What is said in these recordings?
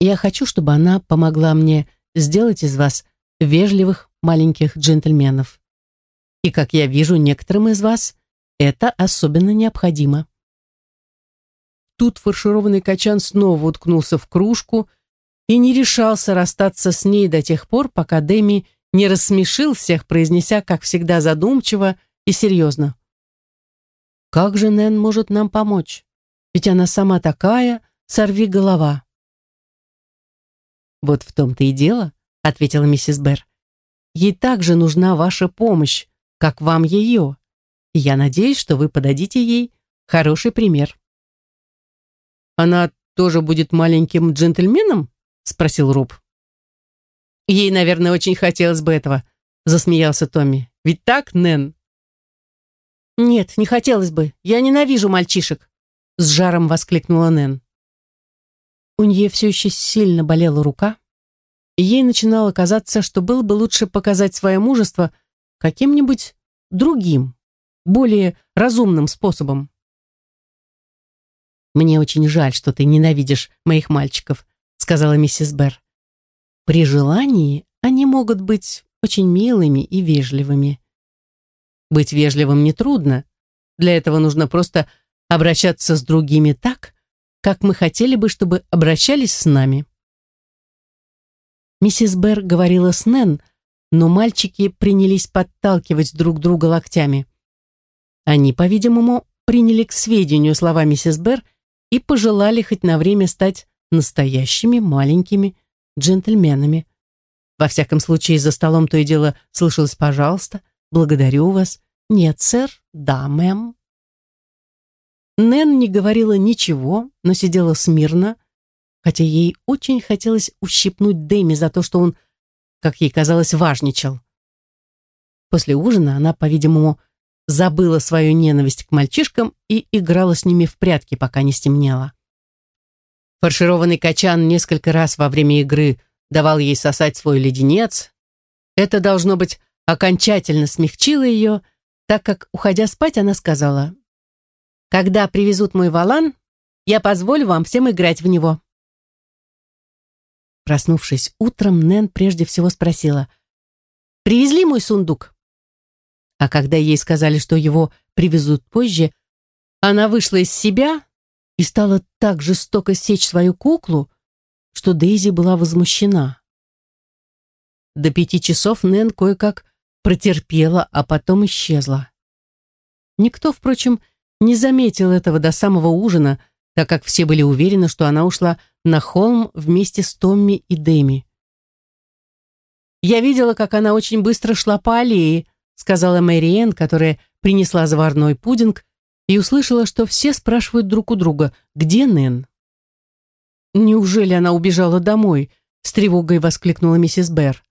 Я хочу, чтобы она помогла мне сделать из вас вежливых маленьких джентльменов. И, как я вижу, некоторым из вас это особенно необходимо. Тут фаршированный качан снова уткнулся в кружку и не решался расстаться с ней до тех пор, пока Дэми не рассмешил всех, произнеся, как всегда, задумчиво и серьезно. «Как же Нэн может нам помочь? Ведь она сама такая, сорви голова». «Вот в том-то и дело», — ответила миссис Берр. «Ей также нужна ваша помощь, как вам ее. Я надеюсь, что вы подадите ей хороший пример». «Она тоже будет маленьким джентльменом?» — спросил Руб. «Ей, наверное, очень хотелось бы этого», — засмеялся Томми. «Ведь так, Нэн?» «Нет, не хотелось бы. Я ненавижу мальчишек», — с жаром воскликнула Нэн. У нее все еще сильно болела рука, и ей начинало казаться, что было бы лучше показать свое мужество каким-нибудь другим, более разумным способом. «Мне очень жаль, что ты ненавидишь моих мальчиков», — сказала миссис Берр. При желании они могут быть очень милыми и вежливыми. Быть вежливым нетрудно. Для этого нужно просто обращаться с другими так, как мы хотели бы, чтобы обращались с нами. Миссис Берр говорила с Нэн, но мальчики принялись подталкивать друг друга локтями. Они, по-видимому, приняли к сведению слова миссис Берр и пожелали хоть на время стать настоящими маленькими джентльменами. Во всяком случае, за столом то и дело слышалось «пожалуйста», «благодарю вас», «нет, сэр», «да, мэм». Нэн не говорила ничего, но сидела смирно, хотя ей очень хотелось ущипнуть Дэми за то, что он, как ей казалось, важничал. После ужина она, по-видимому, забыла свою ненависть к мальчишкам и играла с ними в прятки, пока не стемнело. Фаршированный качан несколько раз во время игры давал ей сосать свой леденец. Это, должно быть, окончательно смягчило ее, так как, уходя спать, она сказала, «Когда привезут мой валан, я позволю вам всем играть в него». Проснувшись утром, Нэн прежде всего спросила, «Привезли мой сундук?» А когда ей сказали, что его привезут позже, она вышла из себя и стала так жестоко сечь свою куклу, что Дейзи была возмущена. До пяти часов Нэн кое-как протерпела, а потом исчезла. Никто, впрочем, не заметил этого до самого ужина, так как все были уверены, что она ушла на холм вместе с Томми и Дэми. «Я видела, как она очень быстро шла по аллее», сказала Мэриэн, которая принесла заварной пудинг и услышала, что все спрашивают друг у друга, где Нэн. «Неужели она убежала домой?» — с тревогой воскликнула миссис Берр.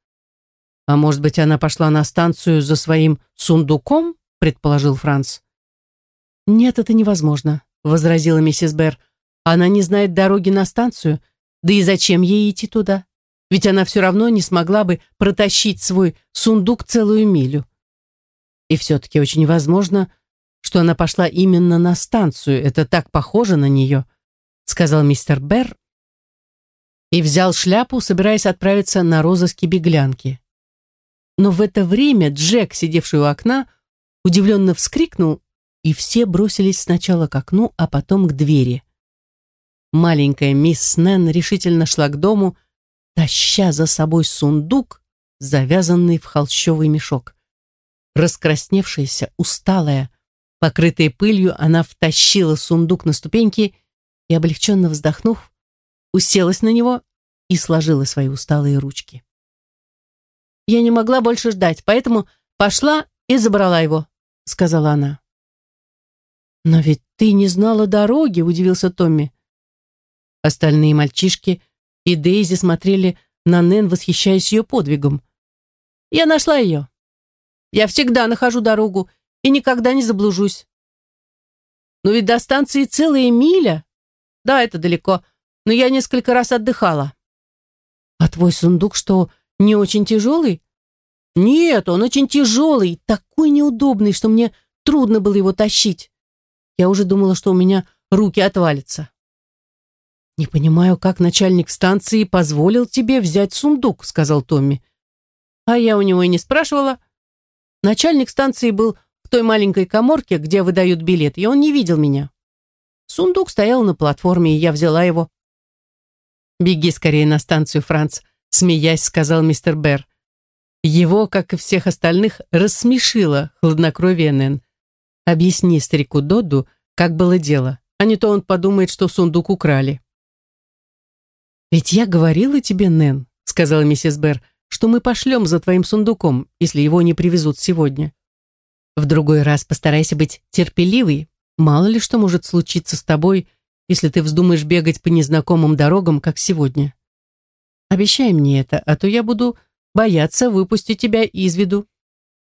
«А может быть, она пошла на станцию за своим сундуком?» — предположил Франц. «Нет, это невозможно», — возразила миссис Берр. «Она не знает дороги на станцию, да и зачем ей идти туда? Ведь она все равно не смогла бы протащить свой сундук целую милю. И все-таки очень возможно, что она пошла именно на станцию. Это так похоже на нее», — сказал мистер Берр и взял шляпу, собираясь отправиться на розыски беглянки. Но в это время Джек, сидевший у окна, удивленно вскрикнул, и все бросились сначала к окну, а потом к двери. Маленькая мисс Нэн решительно шла к дому, таща за собой сундук, завязанный в холщовый мешок. Раскрасневшаяся, усталая, покрытая пылью, она втащила сундук на ступеньки и, облегченно вздохнув, уселась на него и сложила свои усталые ручки. «Я не могла больше ждать, поэтому пошла и забрала его», — сказала она. «Но ведь ты не знала дороги», — удивился Томми. Остальные мальчишки и Дейзи смотрели на Нэн, восхищаясь ее подвигом. «Я нашла ее. Я всегда нахожу дорогу и никогда не заблужусь. Но ведь до станции целая миля. Да, это далеко, но я несколько раз отдыхала. А твой сундук что, не очень тяжелый? Нет, он очень тяжелый, такой неудобный, что мне трудно было его тащить. Я уже думала, что у меня руки отвалятся. «Не понимаю, как начальник станции позволил тебе взять сундук», — сказал Томми. А я у него и не спрашивала. Начальник станции был в той маленькой коморке, где выдают билет, и он не видел меня. Сундук стоял на платформе, и я взяла его. «Беги скорее на станцию, Франц», — смеясь, сказал мистер Берр. Его, как и всех остальных, рассмешило хладнокровие Нэн. «Объясни старику Додду, как было дело, а не то он подумает, что сундук украли». «Ведь я говорила тебе, Нэн», — сказала миссис Берр, «что мы пошлем за твоим сундуком, если его не привезут сегодня. В другой раз постарайся быть терпеливой. Мало ли что может случиться с тобой, если ты вздумаешь бегать по незнакомым дорогам, как сегодня. Обещай мне это, а то я буду бояться выпустить тебя из виду».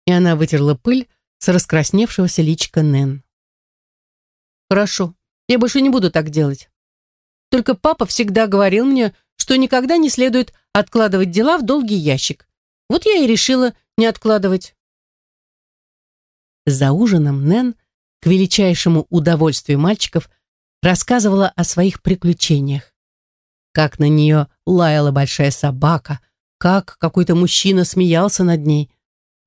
И она вытерла пыль с раскрасневшегося личка Нэн. «Хорошо, я больше не буду так делать. Только папа всегда говорил мне, что никогда не следует откладывать дела в долгий ящик. Вот я и решила не откладывать. За ужином Нэн, к величайшему удовольствию мальчиков, рассказывала о своих приключениях. Как на нее лаяла большая собака, как какой-то мужчина смеялся над ней,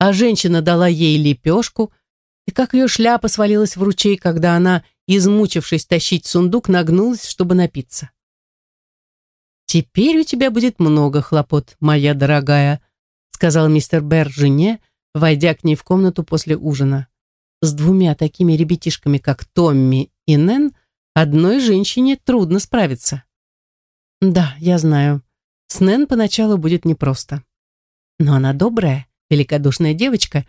а женщина дала ей лепешку, и как ее шляпа свалилась в ручей, когда она измучившись тащить сундук, нагнулась, чтобы напиться. «Теперь у тебя будет много хлопот, моя дорогая», сказал мистер Берр жене, войдя к ней в комнату после ужина. С двумя такими ребятишками, как Томми и Нэн, одной женщине трудно справиться. Да, я знаю, с Нэн поначалу будет непросто. Но она добрая, великодушная девочка,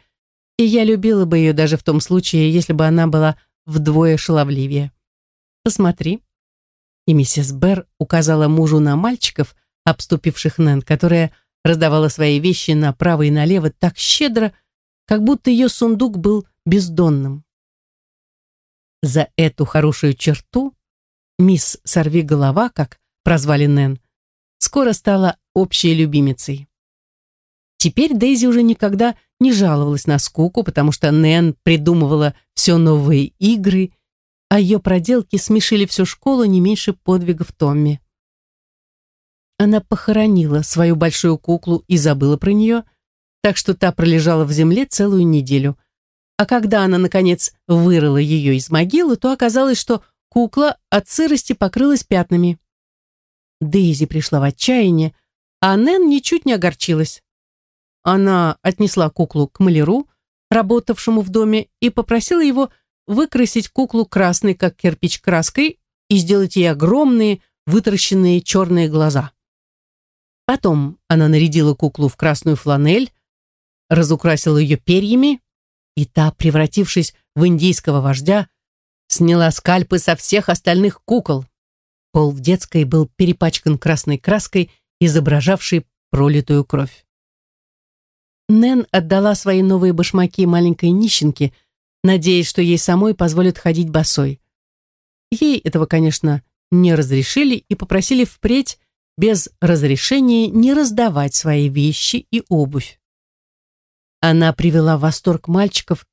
и я любила бы ее даже в том случае, если бы она была вдвое шаловливее. Посмотри. И миссис Берр указала мужу на мальчиков, обступивших Нэн, которая раздавала свои вещи направо и налево так щедро, как будто ее сундук был бездонным. За эту хорошую черту мисс Сорвиголова, как прозвали Нэн, скоро стала общей любимицей. Теперь Дейзи уже никогда не жаловалась на скуку, потому что Нэн придумывала все новые игры, а ее проделки смешили всю школу не меньше подвигов Томми. Она похоронила свою большую куклу и забыла про нее, так что та пролежала в земле целую неделю. А когда она, наконец, вырыла ее из могилы, то оказалось, что кукла от сырости покрылась пятнами. Дейзи пришла в отчаяние, а Нэн ничуть не огорчилась. Она отнесла куклу к маляру, работавшему в доме, и попросила его выкрасить куклу красной, как кирпич краской, и сделать ей огромные, вытаращенные черные глаза. Потом она нарядила куклу в красную фланель, разукрасила ее перьями, и та, превратившись в индийского вождя, сняла скальпы со всех остальных кукол. Пол в детской был перепачкан красной краской, изображавшей пролитую кровь. Нэн отдала свои новые башмаки маленькой нищенке, надеясь, что ей самой позволят ходить босой. Ей этого, конечно, не разрешили и попросили впредь без разрешения не раздавать свои вещи и обувь. Она привела в восторг мальчиков,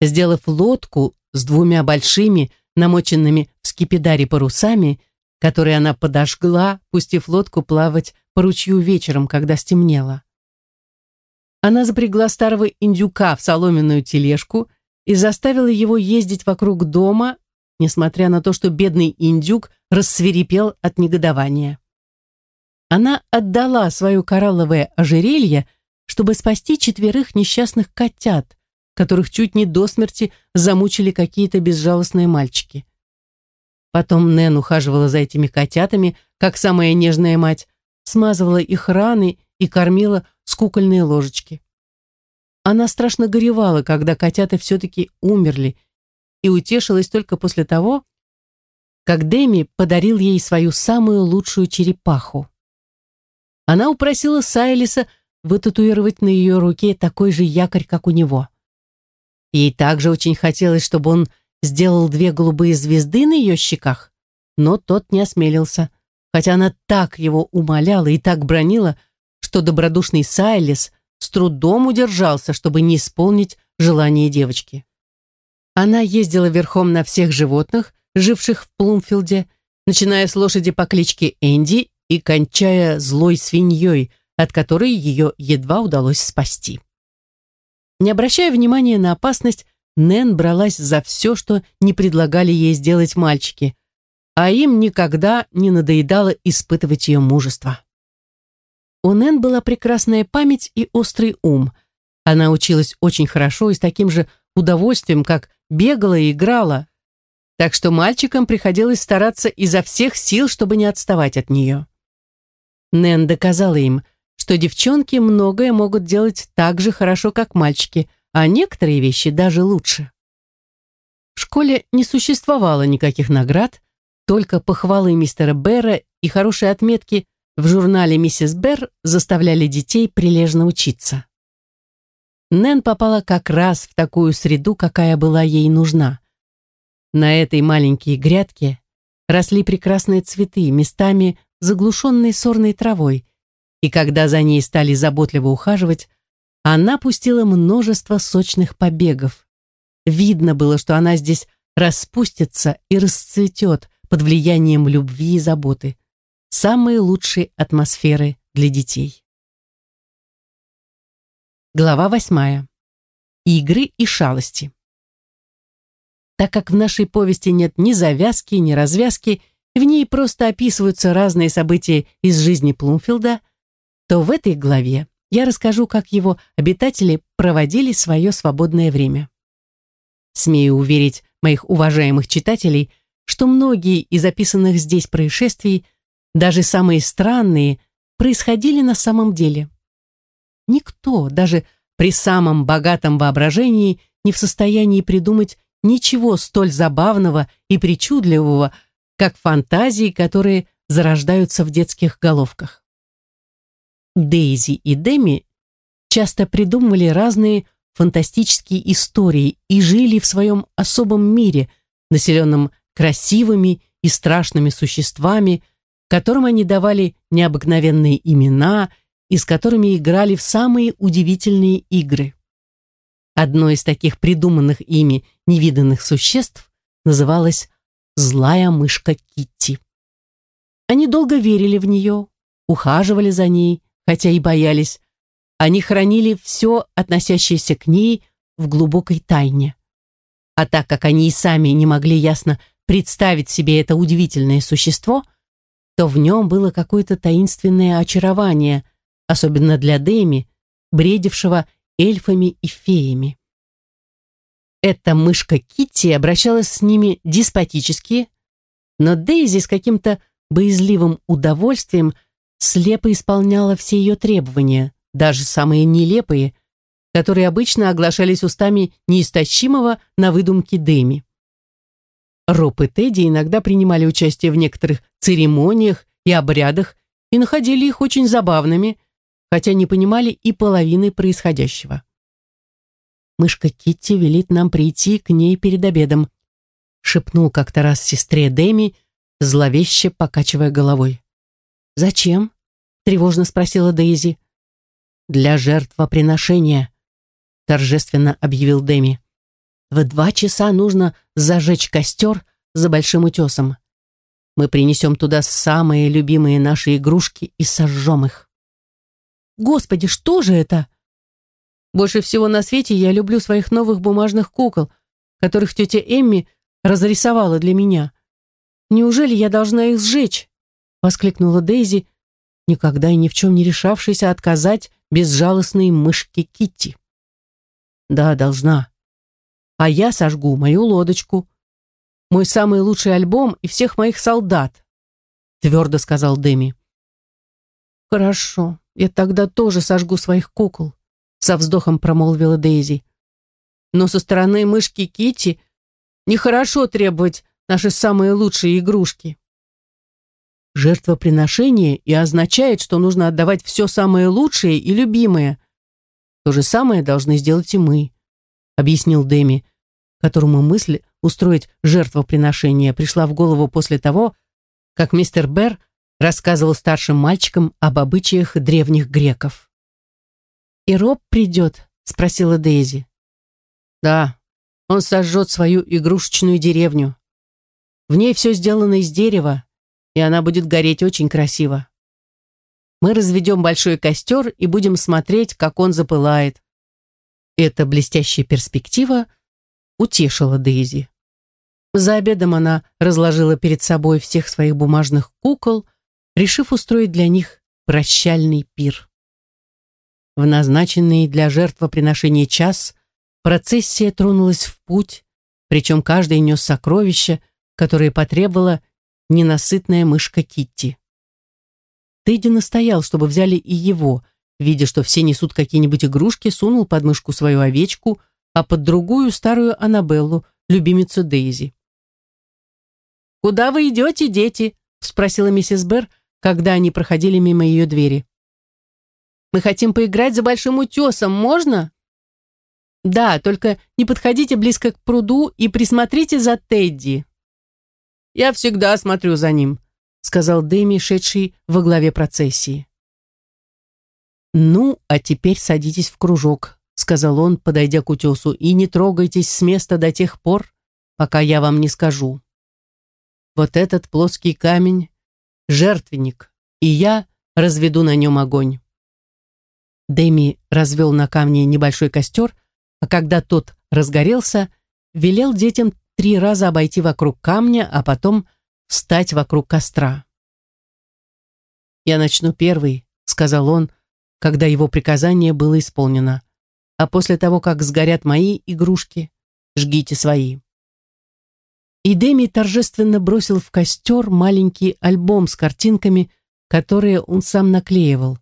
сделав лодку с двумя большими, намоченными в скипидаре парусами, которые она подожгла, пустив лодку плавать по ручью вечером, когда стемнело. Она запрягла старого индюка в соломенную тележку и заставила его ездить вокруг дома, несмотря на то, что бедный индюк рассверепел от негодования. Она отдала свое коралловое ожерелье, чтобы спасти четверых несчастных котят, которых чуть не до смерти замучили какие-то безжалостные мальчики. Потом Нэн ухаживала за этими котятами, как самая нежная мать, смазывала их раны и кормила с кукольной ложечки. Она страшно горевала, когда котята все-таки умерли, и утешилась только после того, как Дэми подарил ей свою самую лучшую черепаху. Она упросила Сайлиса вытатуировать на ее руке такой же якорь, как у него. Ей также очень хотелось, чтобы он сделал две голубые звезды на ее щеках, но тот не осмелился, хотя она так его умоляла и так бронила, что добродушный Сайлис с трудом удержался, чтобы не исполнить желание девочки. Она ездила верхом на всех животных, живших в Плумфилде, начиная с лошади по кличке Энди и кончая злой свиньей, от которой ее едва удалось спасти. Не обращая внимания на опасность, Нэн бралась за все, что не предлагали ей сделать мальчики, а им никогда не надоедало испытывать ее мужество. У Нэн была прекрасная память и острый ум. Она училась очень хорошо и с таким же удовольствием, как бегала и играла, так что мальчикам приходилось стараться изо всех сил, чтобы не отставать от нее. Нэн доказала им, что девчонки многое могут делать так же хорошо, как мальчики, а некоторые вещи даже лучше. В школе не существовало никаких наград, только похвалы мистера Берра и хорошие отметки в журнале «Миссис Берр» заставляли детей прилежно учиться. Нэн попала как раз в такую среду, какая была ей нужна. На этой маленькой грядке росли прекрасные цветы, местами заглушенные сорной травой, и когда за ней стали заботливо ухаживать, она пустила множество сочных побегов. Видно было, что она здесь распустится и расцветет под влиянием любви и заботы. Самые лучшие атмосферы для детей. Глава восьмая. Игры и шалости. Так как в нашей повести нет ни завязки, ни развязки, в ней просто описываются разные события из жизни Плумфилда, то в этой главе я расскажу, как его обитатели проводили свое свободное время. Смею уверить моих уважаемых читателей, что многие из записанных здесь происшествий даже самые странные, происходили на самом деле. Никто, даже при самом богатом воображении, не в состоянии придумать ничего столь забавного и причудливого, как фантазии, которые зарождаются в детских головках. Дейзи и Деми часто придумывали разные фантастические истории и жили в своем особом мире, населенном красивыми и страшными существами, которым они давали необыкновенные имена и с которыми играли в самые удивительные игры. Одно из таких придуманных ими невиданных существ называлось «Злая мышка Китти». Они долго верили в нее, ухаживали за ней, хотя и боялись. Они хранили все, относящееся к ней, в глубокой тайне. А так как они и сами не могли ясно представить себе это удивительное существо, то в нем было какое-то таинственное очарование, особенно для Дэми, бредившего эльфами и феями. Эта мышка Китти обращалась с ними деспотически, но Дейзи с каким-то боязливым удовольствием слепо исполняла все ее требования, даже самые нелепые, которые обычно оглашались устами неистощимого на выдумке Дэми. Роб и Тедди иногда принимали участие в некоторых церемониях и обрядах и находили их очень забавными, хотя не понимали и половины происходящего. «Мышка Китти велит нам прийти к ней перед обедом», шепнул как-то раз сестре Дэми, зловеще покачивая головой. «Зачем?» — тревожно спросила Дейзи. «Для жертвоприношения», — торжественно объявил Дэми. В два часа нужно зажечь костер за большим утесом. Мы принесем туда самые любимые наши игрушки и сожжем их. Господи, что же это? Больше всего на свете я люблю своих новых бумажных кукол, которых тетя Эмми разрисовала для меня. Неужели я должна их сжечь? Воскликнула Дейзи, никогда и ни в чем не решавшаяся отказать безжалостной мышке Китти. Да, должна а я сожгу мою лодочку. Мой самый лучший альбом и всех моих солдат», твердо сказал Дэми. «Хорошо, я тогда тоже сожгу своих кукол», со вздохом промолвила Дейзи. «Но со стороны мышки Кити нехорошо требовать наши самые лучшие игрушки». Жертвоприношение и означает, что нужно отдавать все самое лучшее и любимое. То же самое должны сделать и мы, объяснил Дэми, которому мысль устроить жертвоприношение пришла в голову после того, как мистер Берр рассказывал старшим мальчикам об обычаях древних греков. «И Роб придет?» — спросила Дейзи. «Да, он сожжет свою игрушечную деревню. В ней все сделано из дерева, и она будет гореть очень красиво. Мы разведем большой костер и будем смотреть, как он запылает. Эта блестящая перспектива утешила Дейзи. За обедом она разложила перед собой всех своих бумажных кукол, решив устроить для них прощальный пир. В назначенный для жертвоприношения час процессия тронулась в путь, причем каждый нес сокровища, которые потребовала ненасытная мышка Китти. Тедди настоял, чтобы взяли и его, видя, что все несут какие-нибудь игрушки, сунул под мышку свою овечку, а под другую старую Аннабеллу, любимицу Дейзи. «Куда вы идете, дети?» — спросила миссис Берр, когда они проходили мимо ее двери. «Мы хотим поиграть за большим утесом, можно?» «Да, только не подходите близко к пруду и присмотрите за Тедди». «Я всегда смотрю за ним», — сказал Дэми, шедший во главе процессии. «Ну, а теперь садитесь в кружок», — сказал он, подойдя к утесу, «и не трогайтесь с места до тех пор, пока я вам не скажу. Вот этот плоский камень — жертвенник, и я разведу на нем огонь». Дэми развел на камне небольшой костер, а когда тот разгорелся, велел детям три раза обойти вокруг камня, а потом встать вокруг костра. «Я начну первый», — сказал он, когда его приказание было исполнено. «А после того, как сгорят мои игрушки, жгите свои». И Деми торжественно бросил в костер маленький альбом с картинками, которые он сам наклеивал.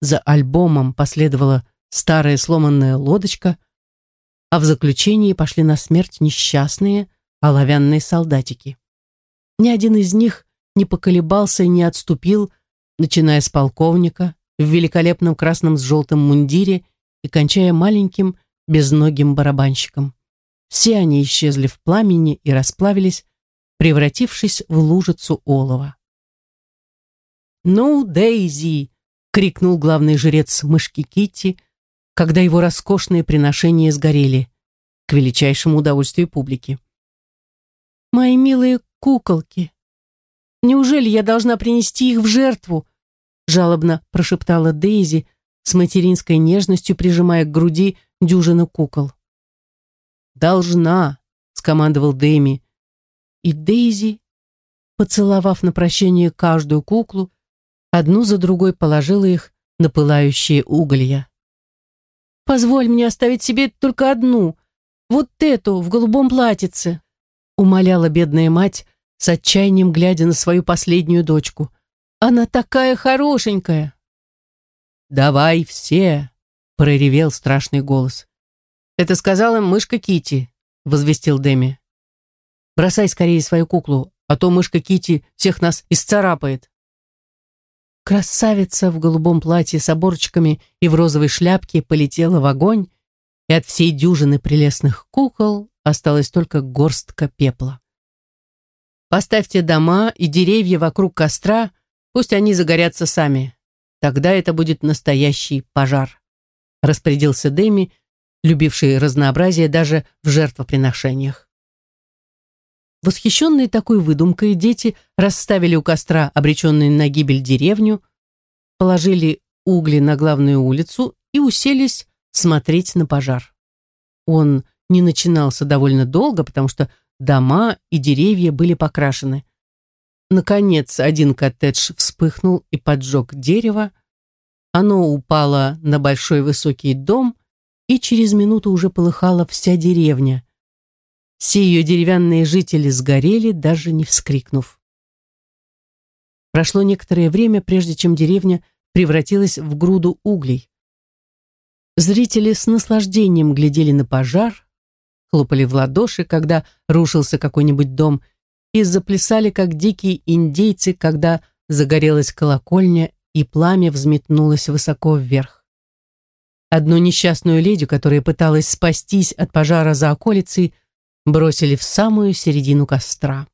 За альбомом последовала старая сломанная лодочка, а в заключении пошли на смерть несчастные оловянные солдатики. Ни один из них не поколебался и не отступил, начиная с полковника в великолепном красном с желтым мундире и кончая маленьким безногим барабанщиком. Все они исчезли в пламени и расплавились, превратившись в лужицу олова. «Ну, Дейзи!» — крикнул главный жрец мышки Китти, когда его роскошные приношения сгорели, к величайшему удовольствию публики. «Мои милые куколки! Неужели я должна принести их в жертву?» жалобно прошептала Дейзи, с материнской нежностью прижимая к груди дюжину кукол. «Должна», — скомандовал Дэми. И Дейзи, поцеловав на прощение каждую куклу, одну за другой положила их на пылающие уголья. «Позволь мне оставить себе только одну, вот эту, в голубом платьице», умоляла бедная мать, с отчаянием глядя на свою последнюю дочку. «Она такая хорошенькая!» «Давай все!» — проревел страшный голос. «Это сказала мышка Кити, возвестил Деми. «Бросай скорее свою куклу, а то мышка Кити всех нас исцарапает». Красавица в голубом платье с оборочками и в розовой шляпке полетела в огонь, и от всей дюжины прелестных кукол осталась только горстка пепла. «Поставьте дома и деревья вокруг костра, пусть они загорятся сами. Тогда это будет настоящий пожар», распорядился Дэми, любивший разнообразие даже в жертвоприношениях. Восхищенные такой выдумкой, дети расставили у костра обреченные на гибель деревню, положили угли на главную улицу и уселись смотреть на пожар. Он не начинался довольно долго, потому что дома и деревья были покрашены. Наконец, один коттедж вспыхнул и поджег дерево. Оно упало на большой высокий дом, и через минуту уже полыхала вся деревня. Все ее деревянные жители сгорели, даже не вскрикнув. Прошло некоторое время, прежде чем деревня превратилась в груду углей. Зрители с наслаждением глядели на пожар, хлопали в ладоши, когда рушился какой-нибудь дом, и заплясали, как дикие индейцы, когда загорелась колокольня и пламя взметнулось высоко вверх. Одну несчастную леди, которая пыталась спастись от пожара за околицей, бросили в самую середину костра.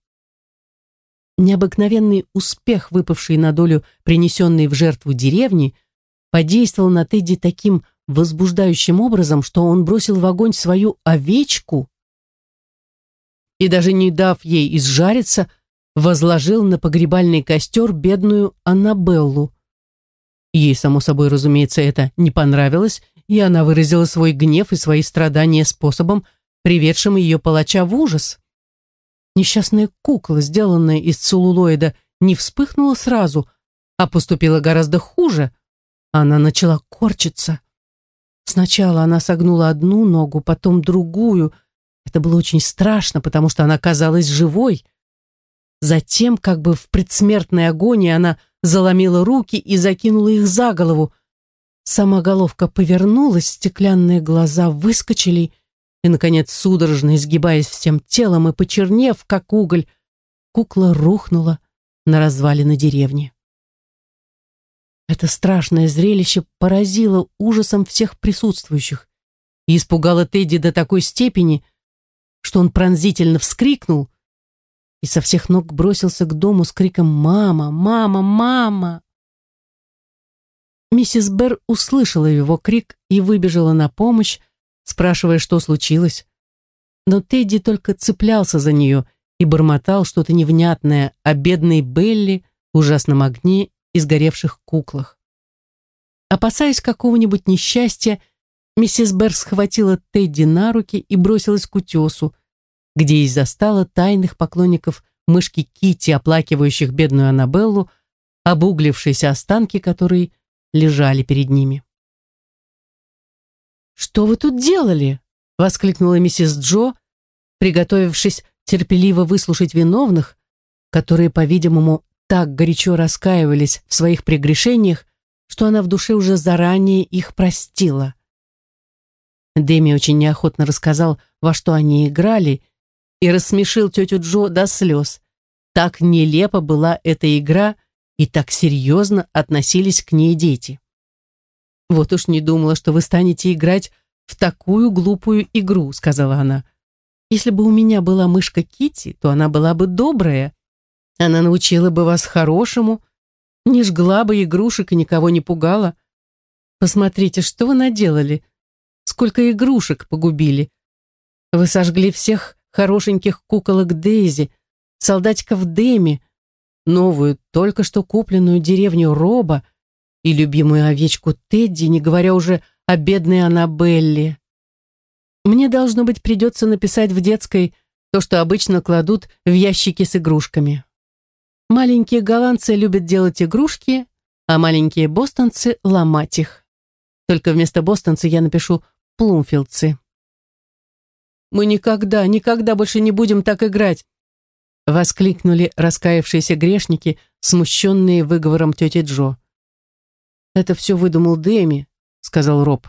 Необыкновенный успех, выпавший на долю принесенной в жертву деревни, подействовал на Тедди таким возбуждающим образом, что он бросил в огонь свою овечку и, даже не дав ей изжариться, возложил на погребальный костер бедную Аннабеллу. Ей, само собой, разумеется, это не понравилось, и она выразила свой гнев и свои страдания способом, приведшим ее палача в ужас. Несчастная кукла, сделанная из целлулоида, не вспыхнула сразу, а поступила гораздо хуже. Она начала корчиться. Сначала она согнула одну ногу, потом другую. Это было очень страшно, потому что она казалась живой. Затем, как бы в предсмертной агонии, она заломила руки и закинула их за голову. Сама головка повернулась, стеклянные глаза выскочили, и, наконец, судорожно изгибаясь всем телом и почернев, как уголь, кукла рухнула на развалины деревни. Это страшное зрелище поразило ужасом всех присутствующих и испугало Тедди до такой степени, что он пронзительно вскрикнул и со всех ног бросился к дому с криком «Мама! Мама! Мама!». Миссис Берр услышала его крик и выбежала на помощь, спрашивая, что случилось. Но Тедди только цеплялся за нее и бормотал что-то невнятное о бедной Белли, ужасном огне и сгоревших куклах. Опасаясь какого-нибудь несчастья, миссис Берр схватила Тедди на руки и бросилась к утесу, где и застала тайных поклонников мышки Кити, оплакивающих бедную Аннабеллу, обуглившиеся останки которой лежали перед ними. «Что вы тут делали?» — воскликнула миссис Джо, приготовившись терпеливо выслушать виновных, которые, по-видимому, так горячо раскаивались в своих прегрешениях, что она в душе уже заранее их простила. Дэми очень неохотно рассказал, во что они играли, и рассмешил тетю Джо до слез. Так нелепо была эта игра, и так серьезно относились к ней дети. «Вот уж не думала, что вы станете играть в такую глупую игру», сказала она. «Если бы у меня была мышка Кити, то она была бы добрая. Она научила бы вас хорошему, не жгла бы игрушек и никого не пугала. Посмотрите, что вы наделали. Сколько игрушек погубили. Вы сожгли всех хорошеньких куколок Дейзи, солдатиков Дэми, новую, только что купленную деревню Роба и любимую овечку Тедди, не говоря уже о бедной Аннабелле. Мне, должно быть, придется написать в детской то, что обычно кладут в ящики с игрушками. Маленькие голландцы любят делать игрушки, а маленькие бостонцы — ломать их. Только вместо бостонцы я напишу плумфилдцы. «Мы никогда, никогда больше не будем так играть!» Воскликнули раскаявшиеся грешники, смущенные выговором тети Джо. «Это все выдумал Дэми», — сказал Роб.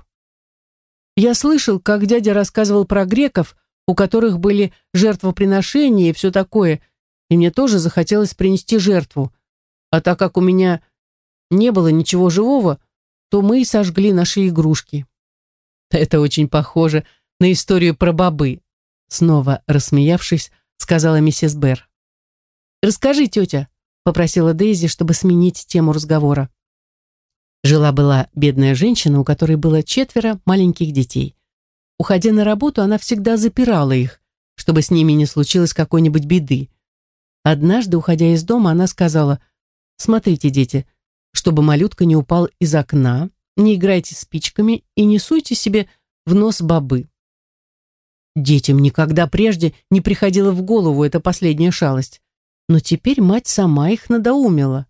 «Я слышал, как дядя рассказывал про греков, у которых были жертвоприношения и все такое, и мне тоже захотелось принести жертву. А так как у меня не было ничего живого, то мы и сожгли наши игрушки». «Это очень похоже на историю про бобы», снова рассмеявшись, сказала миссис Берр. «Расскажи, тетя», — попросила Дейзи, чтобы сменить тему разговора. Жила-была бедная женщина, у которой было четверо маленьких детей. Уходя на работу, она всегда запирала их, чтобы с ними не случилось какой-нибудь беды. Однажды, уходя из дома, она сказала, «Смотрите, дети, чтобы малютка не упал из окна, не играйте спичками и не суйте себе в нос бобы». Детям никогда прежде не приходила в голову эта последняя шалость, но теперь мать сама их надоумила.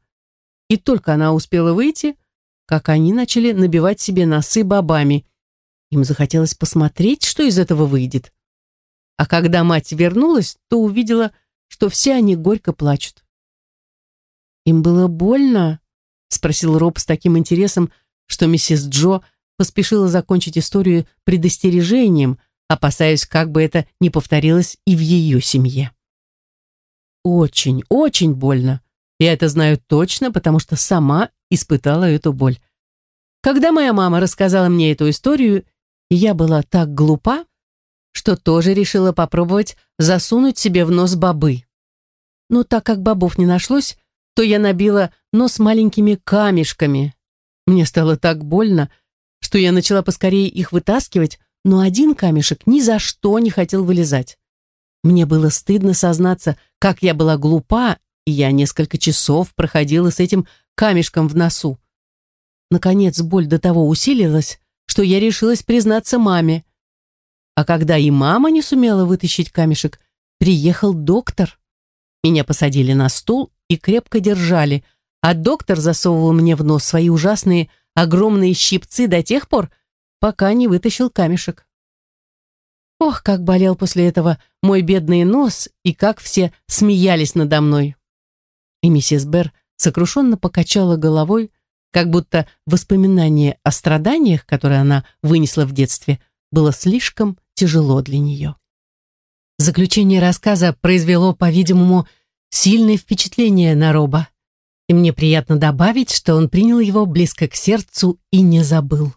И только она успела выйти, как они начали набивать себе носы бобами. Им захотелось посмотреть, что из этого выйдет. А когда мать вернулась, то увидела, что все они горько плачут. «Им было больно?» — спросил Роб с таким интересом, что миссис Джо поспешила закончить историю предостережением, опасаясь, как бы это не повторилось и в ее семье. «Очень, очень больно. Я это знаю точно, потому что сама испытала эту боль. Когда моя мама рассказала мне эту историю, я была так глупа, что тоже решила попробовать засунуть себе в нос бобы. Но так как бобов не нашлось, то я набила нос маленькими камешками. Мне стало так больно, что я начала поскорее их вытаскивать, но один камешек ни за что не хотел вылезать. Мне было стыдно сознаться, как я была глупа и я несколько часов проходила с этим камешком в носу. Наконец боль до того усилилась, что я решилась признаться маме. А когда и мама не сумела вытащить камешек, приехал доктор. Меня посадили на стул и крепко держали, а доктор засовывал мне в нос свои ужасные огромные щипцы до тех пор, пока не вытащил камешек. Ох, как болел после этого мой бедный нос и как все смеялись надо мной. И миссис Берр сокрушенно покачала головой, как будто воспоминание о страданиях, которые она вынесла в детстве, было слишком тяжело для нее. Заключение рассказа произвело, по-видимому, сильное впечатление на Роба, и мне приятно добавить, что он принял его близко к сердцу и не забыл.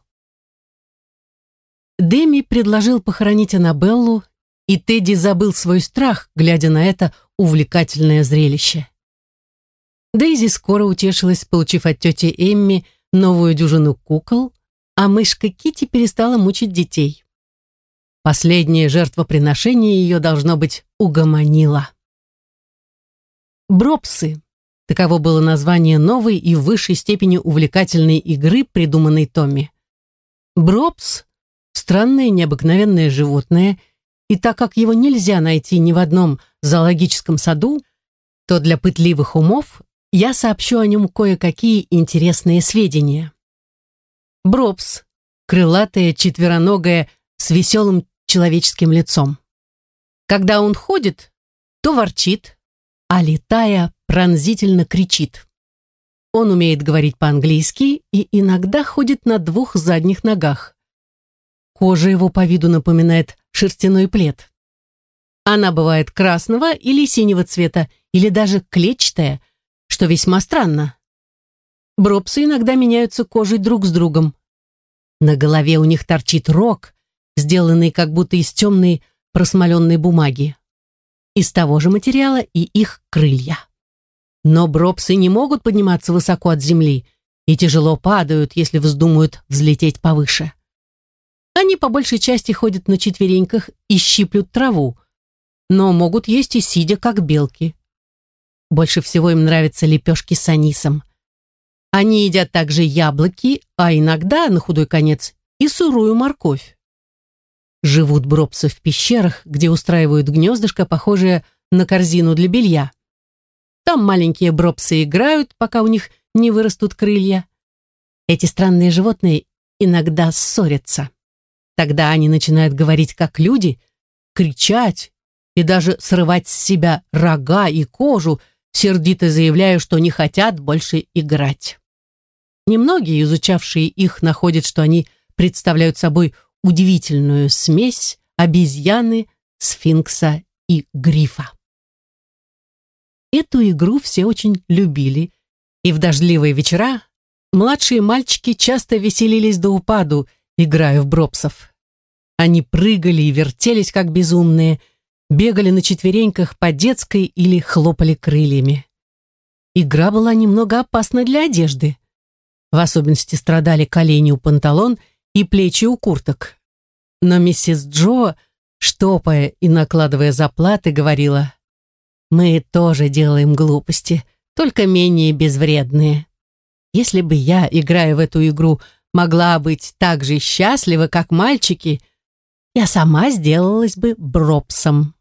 Деми предложил похоронить Аннабеллу, и Тедди забыл свой страх, глядя на это увлекательное зрелище. Дейзи скоро утешилась, получив от тети Эмми новую дюжину кукол, а мышка Кити перестала мучить детей. Последнее жертвоприношение ее, должно быть, угомонило. Бропсы. Таково было название новой и в высшей степени увлекательной игры, придуманной Томми. Бропс — странное необыкновенное животное, и так как его нельзя найти ни в одном зоологическом саду, то для пытливых умов я сообщу о нем кое-какие интересные сведения. Бробс – крылатая четвероногая с веселым человеческим лицом. Когда он ходит, то ворчит, а летая пронзительно кричит. Он умеет говорить по-английски и иногда ходит на двух задних ногах. Кожа его по виду напоминает шерстяной плед. Она бывает красного или синего цвета, или даже клетчатая, что весьма странно. Бробсы иногда меняются кожей друг с другом. На голове у них торчит рог, сделанный как будто из темной просмоленной бумаги. Из того же материала и их крылья. Но бробсы не могут подниматься высоко от земли и тяжело падают, если вздумают взлететь повыше. Они по большей части ходят на четвереньках и щиплют траву, но могут есть и сидя, как белки. Больше всего им нравятся лепешки с анисом. Они едят также яблоки, а иногда, на худой конец, и сырую морковь. Живут бробсы в пещерах, где устраивают гнездышко, похожее на корзину для белья. Там маленькие бробсы играют, пока у них не вырастут крылья. Эти странные животные иногда ссорятся. Тогда они начинают говорить как люди, кричать и даже срывать с себя рога и кожу, сердито заявляя, что не хотят больше играть. Немногие, изучавшие их, находят, что они представляют собой удивительную смесь обезьяны, сфинкса и грифа. Эту игру все очень любили, и в дождливые вечера младшие мальчики часто веселились до упаду, играя в бробсов. Они прыгали и вертелись, как безумные, бегали на четвереньках по детской или хлопали крыльями. Игра была немного опасна для одежды. В особенности страдали колени у панталон и плечи у курток. Но миссис Джо, штопая и накладывая заплаты, говорила, «Мы тоже делаем глупости, только менее безвредные. Если бы я, играя в эту игру, могла быть так же счастлива, как мальчики, я сама сделалась бы Бробсом».